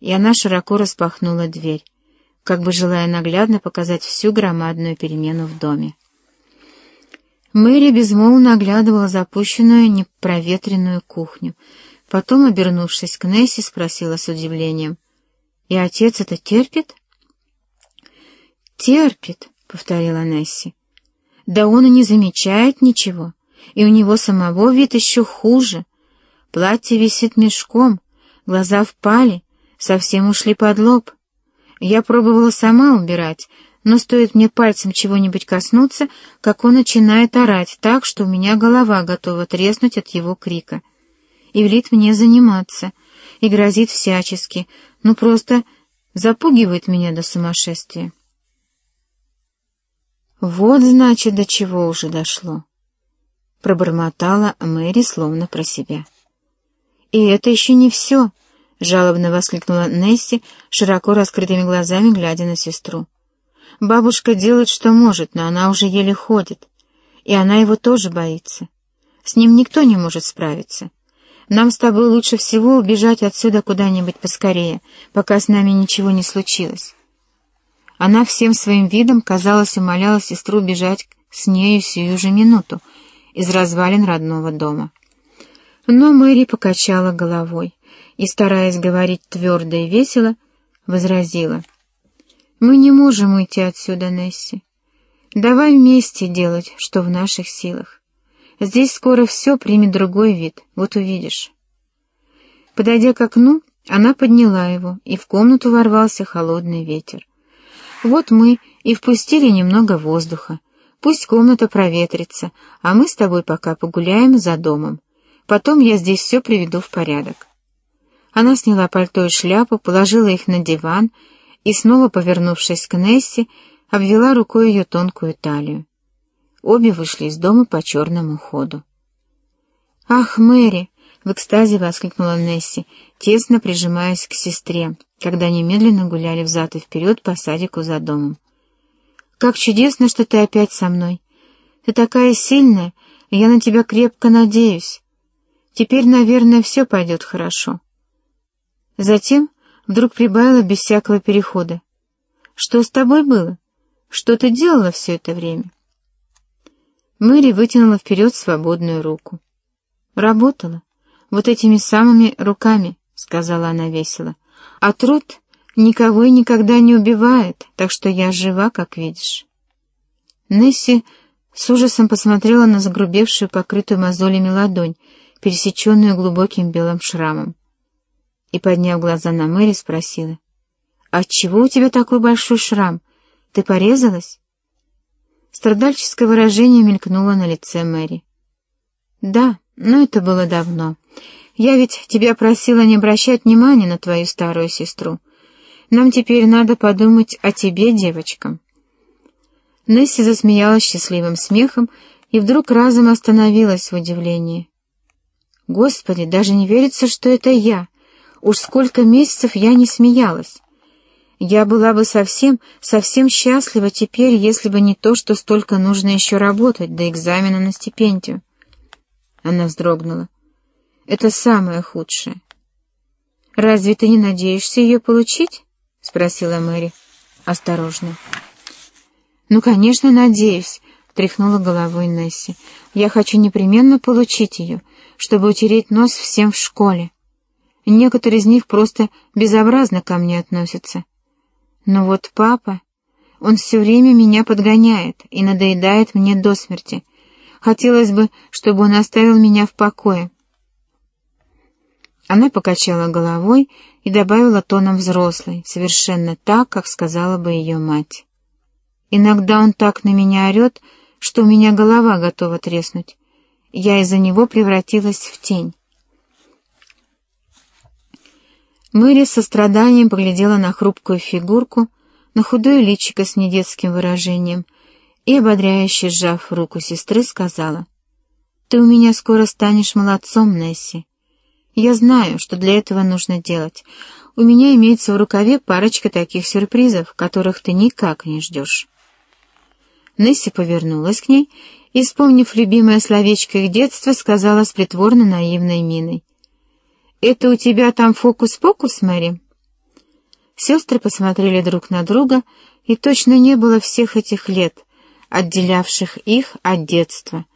и она широко распахнула дверь, как бы желая наглядно показать всю громадную перемену в доме. Мэри безмолвно оглядывала запущенную, непроветренную кухню. Потом, обернувшись к Несси, спросила с удивлением. — И отец это терпит? — Терпит, — повторила Несси. — Да он и не замечает ничего, и у него самого вид еще хуже. Платье висит мешком, глаза впали, совсем ушли под лоб. Я пробовала сама убирать, но стоит мне пальцем чего-нибудь коснуться, как он начинает орать так, что у меня голова готова треснуть от его крика. И велит мне заниматься, и грозит всячески, ну просто запугивает меня до сумасшествия. Вот, значит, до чего уже дошло. Пробормотала Мэри словно про себя. И это еще не все, — жалобно воскликнула Несси, широко раскрытыми глазами глядя на сестру. Бабушка делает, что может, но она уже еле ходит. И она его тоже боится. С ним никто не может справиться. Нам с тобой лучше всего убежать отсюда куда-нибудь поскорее, пока с нами ничего не случилось. Она всем своим видом, казалось, умоляла сестру бежать с нею сию же минуту из развалин родного дома. Но Мэри покачала головой и, стараясь говорить твердо и весело, возразила — мы не можем уйти отсюда, Несси. Давай вместе делать, что в наших силах. Здесь скоро все примет другой вид, вот увидишь. Подойдя к окну, она подняла его, и в комнату ворвался холодный ветер. Вот мы и впустили немного воздуха. Пусть комната проветрится, а мы с тобой пока погуляем за домом. Потом я здесь все приведу в порядок. Она сняла пальто и шляпу, положила их на диван и, снова повернувшись к Несси, обвела рукой ее тонкую талию. Обе вышли из дома по черному ходу. «Ах, Мэри!» — в экстазе воскликнула Несси, тесно прижимаясь к сестре, когда немедленно гуляли взад и вперед по садику за домом. «Как чудесно, что ты опять со мной! Ты такая сильная, и я на тебя крепко надеюсь. Теперь, наверное, все пойдет хорошо». Затем вдруг прибавила без всякого перехода. «Что с тобой было? Что ты делала все это время?» Мэри вытянула вперед свободную руку. «Работала. Вот этими самыми руками», — сказала она весело. «А труд никого и никогда не убивает, так что я жива, как видишь». Несси с ужасом посмотрела на загрубевшую, покрытую мозолями ладонь, пересеченную глубоким белым шрамом и, подняв глаза на Мэри, спросила. «Отчего у тебя такой большой шрам? Ты порезалась?» Страдальческое выражение мелькнуло на лице Мэри. «Да, но это было давно. Я ведь тебя просила не обращать внимания на твою старую сестру. Нам теперь надо подумать о тебе, девочка». Несси засмеялась счастливым смехом и вдруг разом остановилась в удивлении. «Господи, даже не верится, что это я!» Уж сколько месяцев я не смеялась. Я была бы совсем, совсем счастлива теперь, если бы не то, что столько нужно еще работать до экзамена на стипендию. Она вздрогнула. Это самое худшее. «Разве ты не надеешься ее получить?» — спросила Мэри. Осторожно. «Ну, конечно, надеюсь», — тряхнула головой Несси. «Я хочу непременно получить ее, чтобы утереть нос всем в школе. Некоторые из них просто безобразно ко мне относятся. Но вот папа, он все время меня подгоняет и надоедает мне до смерти. Хотелось бы, чтобы он оставил меня в покое. Она покачала головой и добавила тоном взрослой, совершенно так, как сказала бы ее мать. Иногда он так на меня орет, что у меня голова готова треснуть. Я из-за него превратилась в тень. Мэри со страданием поглядела на хрупкую фигурку, на худое личико с недетским выражением и, ободряюще сжав руку сестры, сказала, «Ты у меня скоро станешь молодцом, Несси. Я знаю, что для этого нужно делать. У меня имеется в рукаве парочка таких сюрпризов, которых ты никак не ждешь». Несси повернулась к ней и, вспомнив любимое словечко их детства, сказала с притворно наивной миной, «Это у тебя там фокус-покус, Мэри?» Сестры посмотрели друг на друга, и точно не было всех этих лет, отделявших их от детства —